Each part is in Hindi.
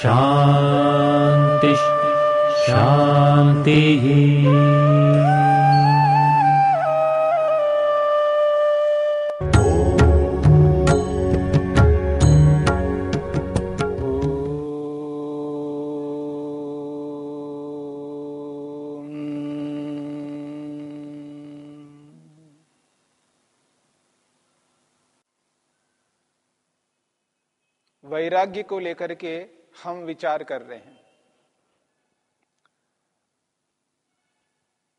शान्तिः शान्तिः वैराग्य को लेकर के हम विचार कर रहे हैं।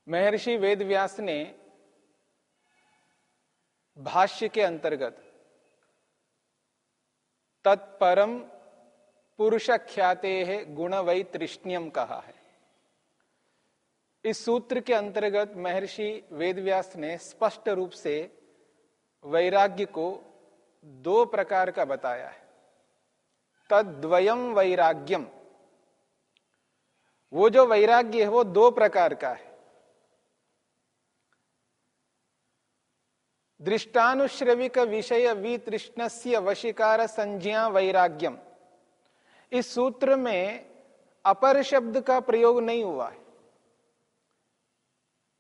महर्षि वेदव्यास ने भाष्य के अंतर्गत तत्परम पुरुष ख्याते गुण वै कहा है। इस सूत्र के अंतर्गत महर्षि वेदव्यास ने स्पष्ट रूप से वैराग्य को दो प्रकार का बताया है। तद्वयम वैराग्यम। वो जो वैराग्य है, वो दो प्रकार का है। दृष्टानुश्रविक विषय वितृष्ण से वशिकार संज्ञा वैराग्यम। इस सूत्र में अपर शब्द का प्रयोग नहीं हुआ है।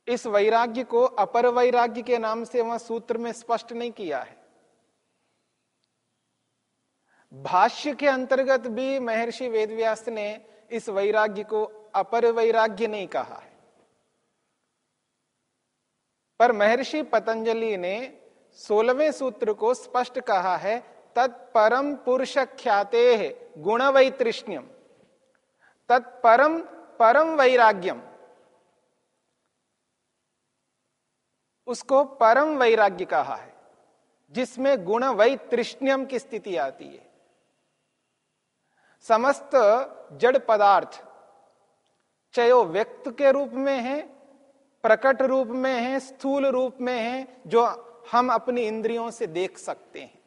इस वैराग्य को अपर वैराग्य के नाम से वह सूत्र में स्पष्ट नहीं किया है। भाष्य के अंतर्गत भी महर्षि वेदव्यास ने इस वैराग्य को अपर वैराग्य नहीं कहा है। पर महर्षि पतंजलि ने सोलहवें सूत्र को स्पष्ट कहा है तत्परम पुरुष ख्याते गुण वैतृष्ण्यम तत्परम परम वैराग्यम। उसको परम वैराग्य कहा है, जिसमें गुण वैतृष्ण्यम की स्थिति आती है। समस्त जड़ पदार्थ चाहे वो व्यक्त के रूप में है, प्रकट रूप में है, स्थूल रूप में है, जो हम अपनी इंद्रियों से देख सकते हैं।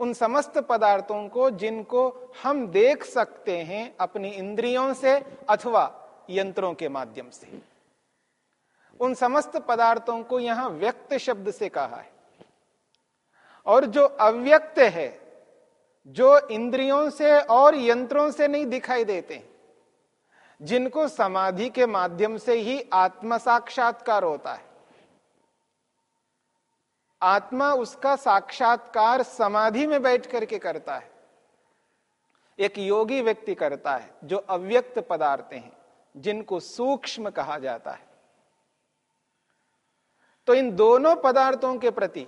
उन समस्त पदार्थों को जिनको हम देख सकते हैं अपनी इंद्रियों से अथवा यंत्रों के माध्यम से। उन समस्त पदार्थों को यहाँ व्यक्त शब्द से कहा है। और जो अव्यक्त है जो इंद्रियों से और यंत्रों से नहीं दिखाई देते, जिनको समाधि के माध्यम से ही आत्म साक्षात्कार होता है। आत्मा उसका साक्षात्कार समाधि में बैठ करके करता है। एक योगी व्यक्ति करता है, जो अव्यक्त पदार्थ हैं, जिनको सूक्ष्म कहा जाता है। तो इन दोनों पदार्थों के प्रति,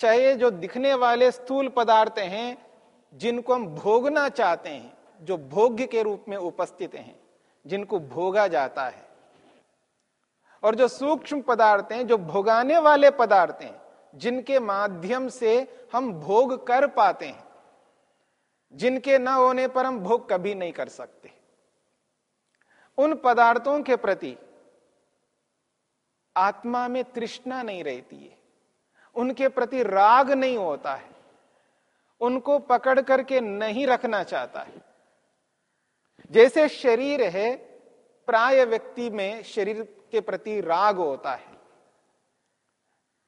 चाहे जो दिखने वाले स्थूल पदार्थ हैं जिनको हम भोगना चाहते हैं, जो भोग्य के रूप में उपस्थित हैं, जिनको भोगा जाता है। और जो सूक्ष्म पदार्थ हैं, जो भोगाने वाले पदार्थ हैं, जिनके माध्यम से हम भोग कर पाते हैं, जिनके न होने पर हम भोग कभी नहीं कर सकते। उन पदार्थों के प्रति आत्मा में तृष्णा नहीं रहती है। उनके प्रति राग नहीं होता है। उनको पकड़ करके नहीं रखना चाहता है। जैसे शरीर है, प्राय व्यक्ति में शरीर के प्रति राग होता है।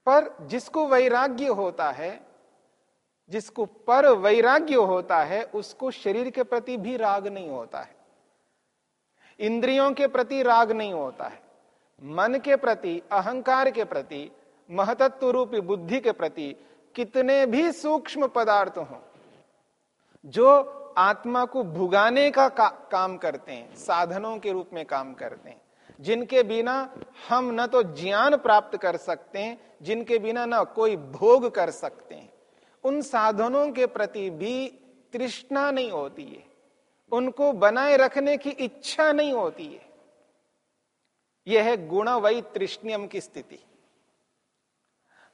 पर जिसको वैराग्य होता है, जिसको पर वैराग्य होता है, उसको शरीर के प्रति भी राग नहीं होता है। इंद्रियों के प्रति राग नहीं होता है। मन के प्रति, अहंकार के प्रति महतत्व रूपी बुद्धि के प्रति कितने भी सूक्ष्म पदार्थ हो जो आत्मा को भुगाने का का, काम करते हैं साधनों के रूप में काम करते हैं जिनके बिना हम न तो ज्ञान प्राप्त कर सकते हैं जिनके बिना न कोई भोग कर सकते हैं। उन साधनों के प्रति भी तृष्णा नहीं होती है उनको बनाए रखने की इच्छा नहीं होती है। यह है गुण वही तृष्णियम की स्थिति।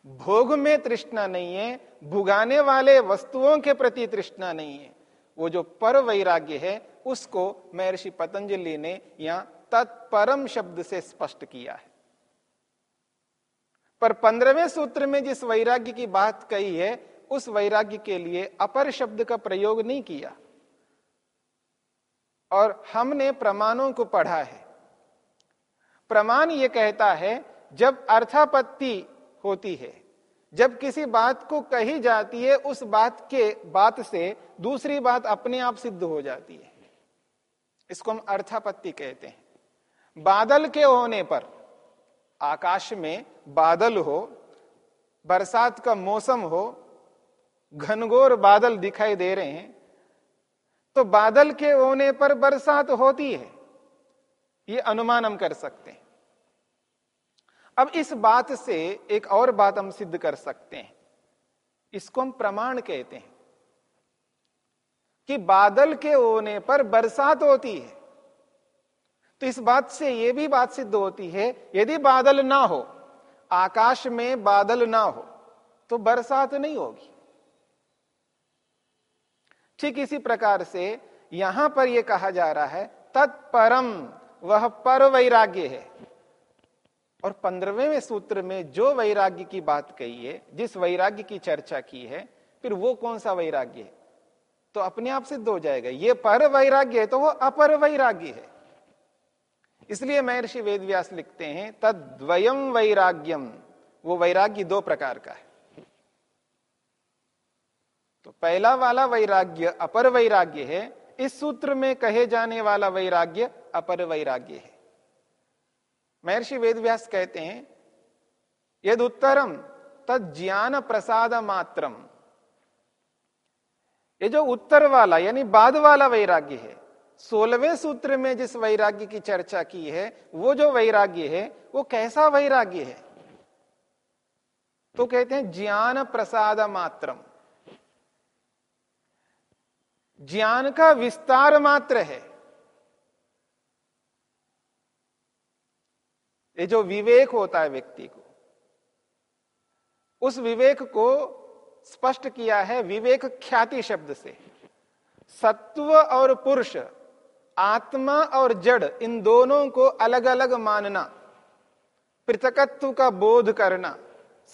भोग में तृष्णा नहीं है, भुगाने वाले वस्तुओं के प्रति तृष्णा नहीं है। वो जो पर वैराग्य है, उसको महर्षि पतंजलि ने यहाँ तत्परम शब्द से स्पष्ट किया है। पर पंद्रहवें सूत्र में जिस वैराग्य की बात कही है, उस वैराग्य के लिए अपर शब्द का प्रयोग नहीं किया। और हमने प्रमाणों को पढ़ा है। प्रमाण यह कहता है, जब अर्थापत्ति होती है। जब किसी बात को कही जाती है, उस बात के बात से दूसरी बात अपने आप सिद्ध हो जाती है। इसको हम अर्थापत्ति कहते हैं। बादल के होने पर, आकाश में बादल हो, बरसात का मौसम हो, घनघोर बादल दिखाई दे रहे हैं तो बादल के होने पर बरसात होती है। ये अनुमान हम कर सकते हैं। अब इस बात से एक और बात हम सिद्ध कर सकते हैं। इसको हम प्रमाण कहते हैं कि बादल के होने पर बरसात होती है। तो इस बात से यह भी बात सिद्ध होती है, यदि बादल ना हो, आकाश में बादल ना हो तो बरसात नहीं होगी। ठीक इसी प्रकार से यहाँ पर यह कहा जा रहा है, तत्परम वह पर वैराग्य है। और पंद्रहवें सूत्र में जो वैराग्य की बात कही है, जिस वैराग्य की चर्चा की है, फिर वो कौन सा वैराग्य है? तो अपने आप सिद्ध हो जाएगा, ये पर वैराग्य है तो वो अपर वैराग्य है। इसलिए महर्षि वेदव्यास लिखते हैं तद्वयम वैराग्यम वो वैराग्य दो प्रकार का है। तो पहला वाला वैराग्य अपर वैराग्य है, इस सूत्र में कहे जाने वाला वैराग्य अपर वैराग्य है। महर्षि वेदव्यास कहते हैं यद उत्तरम तद ज्ञान प्रसाद मात्रम ये जो उत्तर वाला, यानी बाद वाला वैराग्य है, सोलहवें सूत्र में जिस वैराग्य की चर्चा की है, वो जो वैराग्य है, वो कैसा वैराग्य है? तो कहते हैं ज्ञान प्रसाद मात्रम ज्ञान का विस्तार मात्र है। ये जो विवेक होता है व्यक्ति को, उस विवेक को स्पष्ट किया है विवेक ख्याति शब्द से। सत्व और पुरुष, आत्मा और जड़, इन दोनों को अलग अलग मानना, पृथकत्व का बोध करना,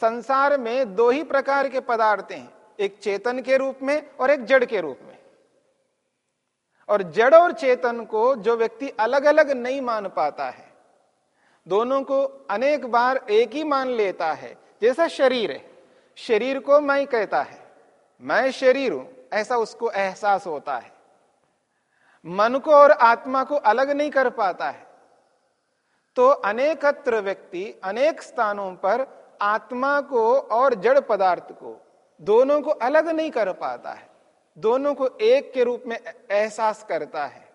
संसार में दो ही प्रकार के पदार्थ हैं, एक चेतन के रूप में और एक जड़ के रूप में। और जड़ और चेतन को जो व्यक्ति अलग अलग नहीं मान पाता है दोनों को अनेक बार एक ही मान लेता है, जैसा शरीर है। शरीर को मैं कहता है। मैं शरीर हूँ, ऐसा उसको एहसास होता है। मन को और आत्मा को अलग नहीं कर पाता है। तो अनेकत्र व्यक्ति अनेक स्थानों पर आत्मा को और जड़ पदार्थ को दोनों को अलग नहीं कर पाता है। दोनों को एक के रूप में एहसास करता है।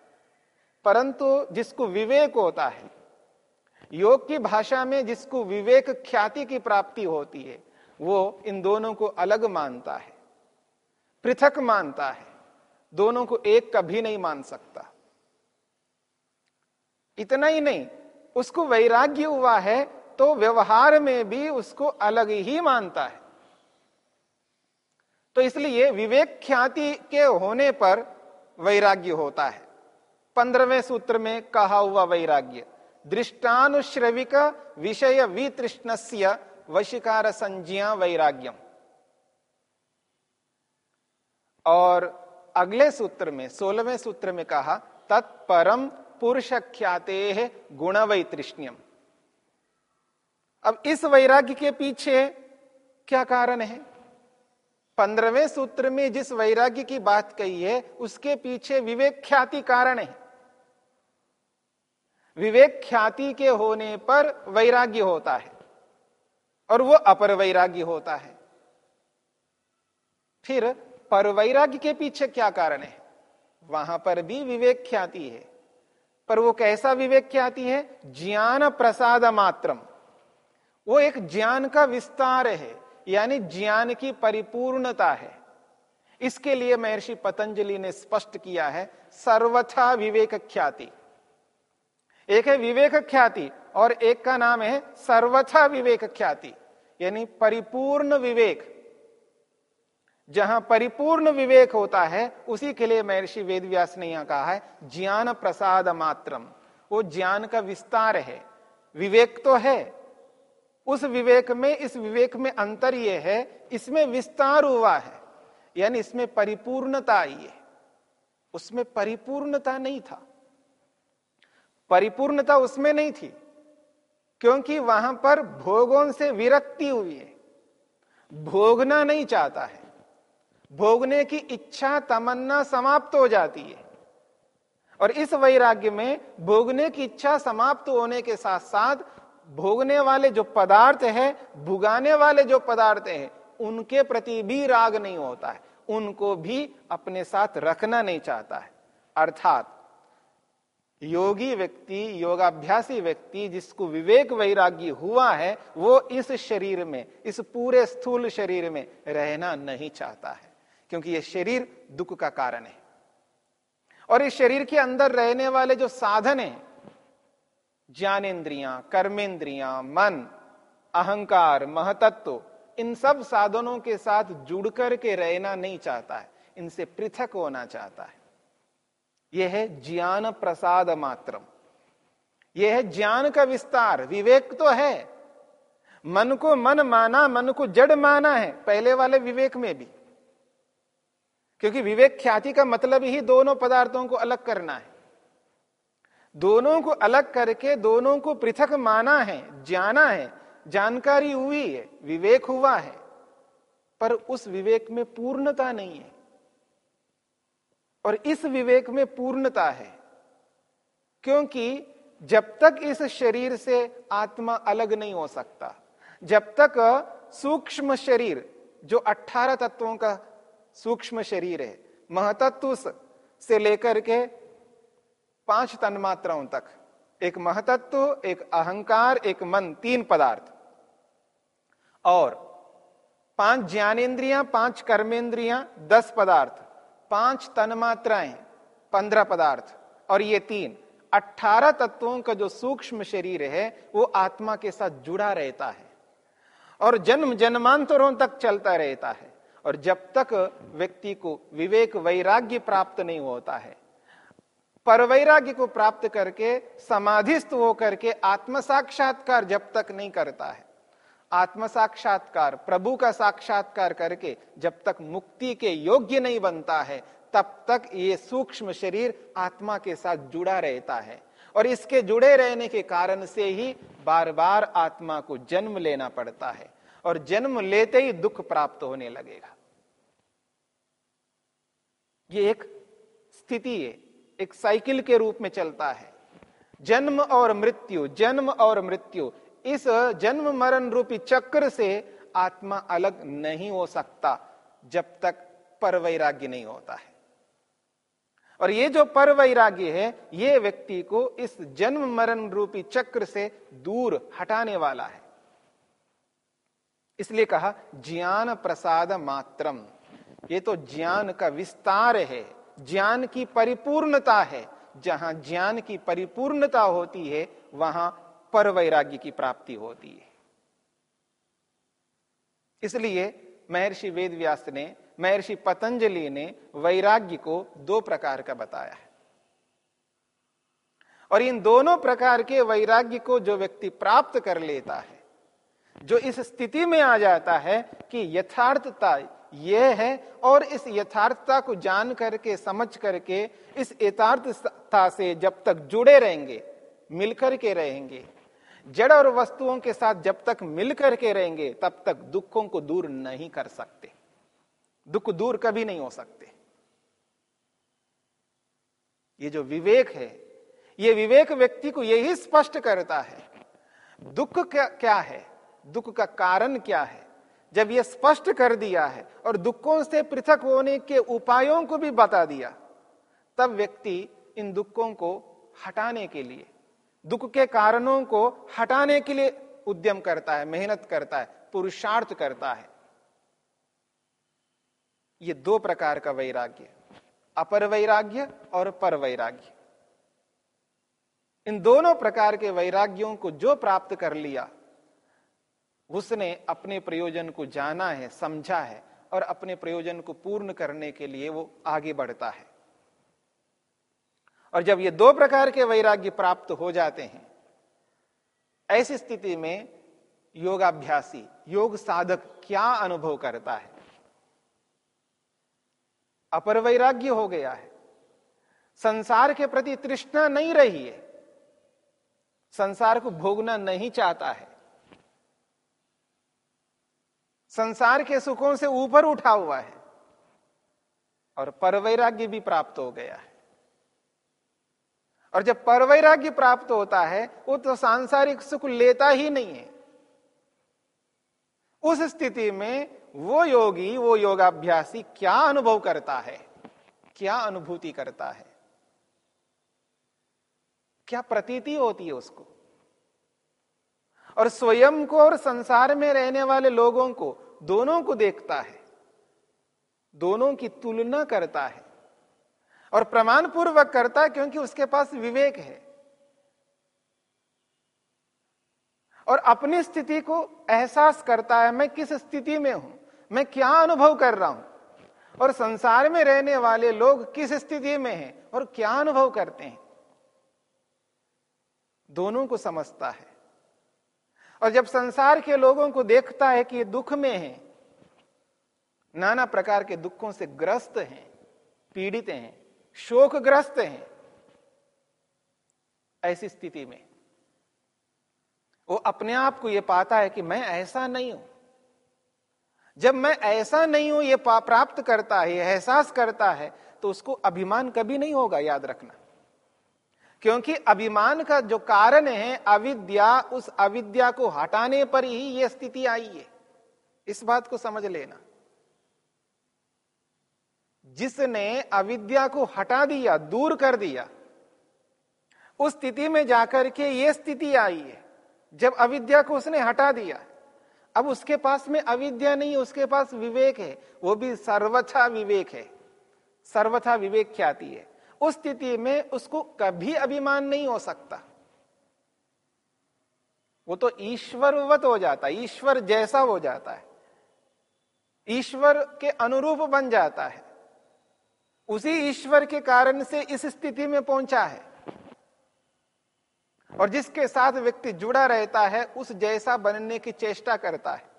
परंतु जिसको विवेक होता है योग की भाषा में जिसको विवेक ख्याति की प्राप्ति होती है, वो इन दोनों को अलग मानता है, पृथक मानता है, दोनों को एक कभी नहीं मान सकता। इतना ही नहीं, उसको वैराग्य हुआ है तो व्यवहार में भी उसको अलग ही मानता है। तो इसलिए विवेक ख्याति के होने पर वैराग्य होता है। पंद्रहवें सूत्र में कहा हुआ वैराग्य। दृष्टानुश्रविक विषय वितृष्णस्य वशिकार संज्ञा वैराग्यम। और अगले सूत्र में, सोलहवें सूत्र में कहा, तत्परम पुरुष ख्याते गुण वैतृष्ण्यम अब इस वैराग्य के पीछे क्या कारण है? पंद्रहवें सूत्र में जिस वैराग्य की बात कही है, उसके पीछे विवेक ख्याति कारण है। विवेक ख्याति के होने पर वैराग्य होता है और वो अपर वैराग्य होता है। फिर पर वैराग्य के पीछे क्या कारण है? वहाँ पर भी विवेक ख्याति है। पर वो कैसा विवेक ख्याति है? ज्ञान प्रसाद मात्रम। वो एक ज्ञान का विस्तार है, यानी ज्ञान की परिपूर्णता है। इसके लिए महर्षि पतंजलि ने स्पष्ट किया है, सर्वथा विवेक ख्याति। एक है विवेक ख्याति और एक का नाम है सर्वथा विवेक ख्याति, यानी परिपूर्ण विवेक। जहाँ परिपूर्ण विवेक होता है, उसी के लिए महर्षि वेदव्यास ने यहाँ कहा है, ज्ञान प्रसाद मात्रम। वो ज्ञान का विस्तार है। विवेक तो है। उस विवेक में, इस विवेक में अंतर यह है, इसमें विस्तार हुआ है, यानी इसमें परिपूर्णता आई है। उसमें परिपूर्णता नहीं था। परिपूर्णता उसमें नहीं थी, क्योंकि वहाँ पर भोगों से विरक्ति हुई है। भोगना नहीं चाहता है। भोगने की इच्छा तमन्ना समाप्त हो जाती है। और इस वैराग्य में भोगने की इच्छा समाप्त होने के साथ साथ भोगने वाले जो पदार्थ है, भुगाने वाले जो पदार्थ हैं, उनके प्रति भी राग नहीं होता है। उनको भी अपने साथ रखना नहीं चाहता है। अर्थात योगी व्यक्ति, योगाभ्यासी व्यक्ति जिसको विवेक वैराग्य हुआ है, वो इस शरीर में, इस पूरे स्थूल शरीर में रहना नहीं चाहता है। क्योंकि ये शरीर दुख का कारण है। और इस शरीर के अंदर रहने वाले जो साधन है, ज्ञानेन्द्रियाँ कर्मेंद्रियाँ मन, अहंकार, महतत्व, इन सब साधनों के साथ जुड़ करके रहना नहीं चाहता है। इनसे पृथक होना चाहता है। यह है ज्ञान प्रसाद मात्रम। यह है ज्ञान का विस्तार, विवेक तो है। मन को मन माना, मन को जड़ माना है, पहले वाले विवेक में भी। क्योंकि विवेक ख्याति का मतलब ही दोनों पदार्थों को अलग करना है। दोनों को अलग करके दोनों को पृथक माना है, जाना है। जानकारी हुई है, विवेक हुआ है। पर उस विवेक में पूर्णता नहीं है। और इस विवेक में पूर्णता है। क्योंकि जब तक इस शरीर से आत्मा अलग नहीं हो सकता, जब तक सूक्ष्म शरीर, जो 18 तत्वों का सूक्ष्म शरीर है, महतत्व से लेकर के पाँच तन्मात्राओं तक, एक महतत्व, एक अहंकार, एक मन, तीन पदार्थ। और पाँच ज्ञानेन्द्रियाँ, पाँच कर्मेंद्रियाँ दस पदार्थ। पाँच तन्मात्राएँ, पंद्रह पदार्थ, और ये तीन। अठारह तत्वों का जो सूक्ष्म शरीर है, वो आत्मा के साथ जुड़ा रहता है। और जन्म जन्मांतरों तक चलता रहता है। और जब तक व्यक्ति को विवेक वैराग्य प्राप्त नहीं होता है पर वैराग्य को प्राप्त करके, समाधिस्थ होकर के आत्म साक्षात्कार जब तक नहीं करता है आत्म साक्षात्कार प्रभु का साक्षात्कार करके जब तक मुक्ति के योग्य नहीं बनता है, तब तक ये सूक्ष्म शरीर आत्मा के साथ जुड़ा रहता है। और इसके जुड़े रहने के कारण से ही बार बार आत्मा को जन्म लेना पड़ता है और जन्म लेते ही दुख प्राप्त होने लगेगा। ये एक स्थिति है, एक साइकिल के रूप में चलता है। जन्म और मृत्यु, जन्म और मृत्यु इस जन्म मरण रूपी चक्र से आत्मा अलग नहीं हो सकता, जब तक पर वैराग्य नहीं होता है। और ये जो पर वैराग्य है, ये व्यक्ति को इस जन्म मरण रूपी चक्र से दूर हटाने वाला है। इसलिए कहा, ज्ञान प्रसाद मात्रम। ये तो ज्ञान का विस्तार है, ज्ञान की परिपूर्णता है। जहाँ ज्ञान की परिपूर्णता होती है, वहाँ पर वैराग्य की प्राप्ति होती है। इसलिए महर्षि वेदव्यास ने, महर्षि पतंजलि ने वैराग्य को दो प्रकार का बताया है। और इन दोनों प्रकार के वैराग्य को जो व्यक्ति प्राप्त कर लेता है, जो इस स्थिति में आ जाता है कि यथार्थता यह है और इस यथार्थता को जान करके, समझ करके, इस यथार्थता से जब तक जुड़े रहेंगे, मिलकर के रहेंगे जड़ और वस्तुओं के साथ जब तक मिलकर के रहेंगे, तब तक दुखों को दूर नहीं कर सकते। दुख दूर कभी नहीं हो सकते। ये जो विवेक है, ये विवेक व्यक्ति को यही स्पष्ट करता है, दुख क्या क्या है? दुख का कारण क्या है? जब यह स्पष्ट कर दिया है और दुखों से पृथक होने के उपायों को भी बता दिया, तब व्यक्ति इन दुखों को हटाने के लिए दुख के कारणों को हटाने के लिए उद्यम करता है, मेहनत करता है, पुरुषार्थ करता है। ये दो प्रकार का वैराग्य अपर वैराग्य और पर वैराग्य। इन दोनों प्रकार के वैराग्यों को जो प्राप्त कर लिया, उसने अपने प्रयोजन को जाना है, समझा है और अपने प्रयोजन को पूर्ण करने के लिए वो आगे बढ़ता है। और जब ये दो प्रकार के वैराग्य प्राप्त हो जाते हैं, ऐसी स्थिति में योगाभ्यासी, योग साधक क्या अनुभव करता है? अपर वैराग्य हो गया है। संसार के प्रति तृष्णा नहीं रही है। संसार को भोगना नहीं चाहता है। संसार के सुखों से ऊपर उठा हुआ है और परवैराग्य भी प्राप्त हो गया है। और जब परवैराग्य प्राप्त होता है, वो तो सांसारिक सुख लेता ही नहीं है। उस स्थिति में वो योगी, वो योगाभ्यासी क्या अनुभव करता है? क्या अनुभूति करता है? क्या प्रतीति होती है उसको? और स्वयं को और संसार में रहने वाले लोगों को, दोनों को देखता है। दोनों की तुलना करता है। और प्रमाण पूर्वक करता है क्योंकि उसके पास विवेक है। और अपनी स्थिति को एहसास करता है, मैं किस स्थिति में हूँ, मैं क्या अनुभव कर रहा हूँ, और संसार में रहने वाले लोग किस स्थिति में हैं और क्या अनुभव करते हैं। दोनों को समझता है। और जब संसार के लोगों को देखता है कि ये दुख में है, नाना प्रकार के दुखों से ग्रस्त हैं, पीड़ित हैं शोकग्रस्त हैं ऐसी स्थिति में। वो अपने आप को यह पाता है कि मैं ऐसा नहीं हूँ। जब मैं ऐसा नहीं हूँ, ये प्राप्त करता है एहसास करता है तो उसको अभिमान कभी नहीं होगा याद रखना। क्योंकि अभिमान का जो कारण है, अविद्या, उस अविद्या को हटाने पर ही यह स्थिति आई है। इस बात को समझ लेना। जिसने अविद्या को हटा दिया, दूर कर दिया, उस स्थिति में जाकर के ये स्थिति आई है। जब अविद्या को उसने हटा दिया, अब उसके पास में अविद्या नहीं, उसके पास विवेक है, वो भी सर्वथा विवेक है। सर्वथा विवेक ख्याति है। उस स्थिति में उसको कभी अभिमान नहीं हो सकता। वो तो ईश्वरवत हो जाता है, ईश्वर जैसा हो जाता है। ईश्वर के अनुरूप बन जाता है। उसी ईश्वर के कारण से इस स्थिति में पहुँचा है। और जिसके साथ व्यक्ति जुड़ा रहता है, उस जैसा बनने की चेष्टा करता है।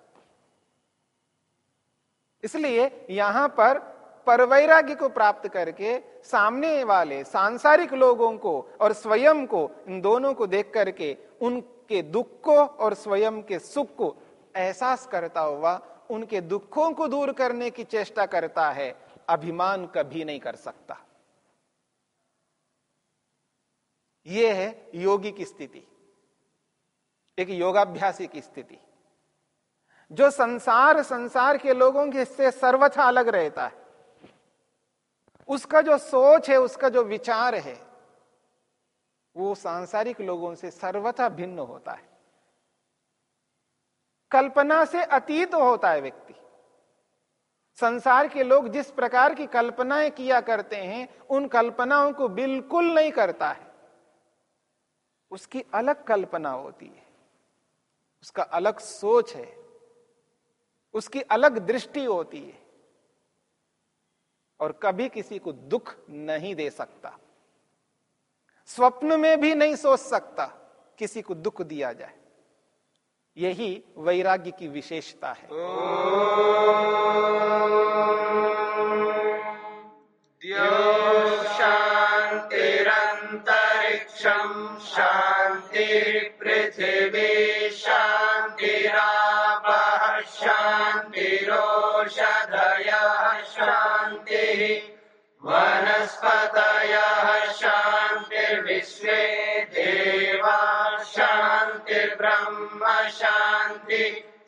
इसलिए यहाँ पर परवैराग्य को प्राप्त करके सामने वाले सांसारिक लोगों को और स्वयं को, इन दोनों को देख करके उनके दुख को और स्वयं के सुख को एहसास करता हुआ, उनके दुखों को दूर करने की चेष्टा करता है। अभिमान कभी नहीं कर सकता। यह है योगी की स्थिति, एक योगाभ्यासी की स्थिति। जो संसार संसार के लोगों के से सर्वथा अलग रहता है, उसका जो सोच है, उसका जो विचार है, वो सांसारिक लोगों से सर्वथा भिन्न होता है। कल्पना से अतीत होता है व्यक्ति। संसार के लोग जिस प्रकार की कल्पनाएँ किया करते हैं, उन कल्पनाओं को बिल्कुल नहीं करता है। उसकी अलग कल्पना होती है। उसका अलग सोच है। उसकी अलग दृष्टि होती है। और कभी किसी को दुख नहीं दे सकता। स्वप्न में भी नहीं सोच सकता किसी को दुख दिया जाए। यही वैराग्य की विशेषता है। शांतिरंतरिक्षम शांति पृथ्वी शांतिराप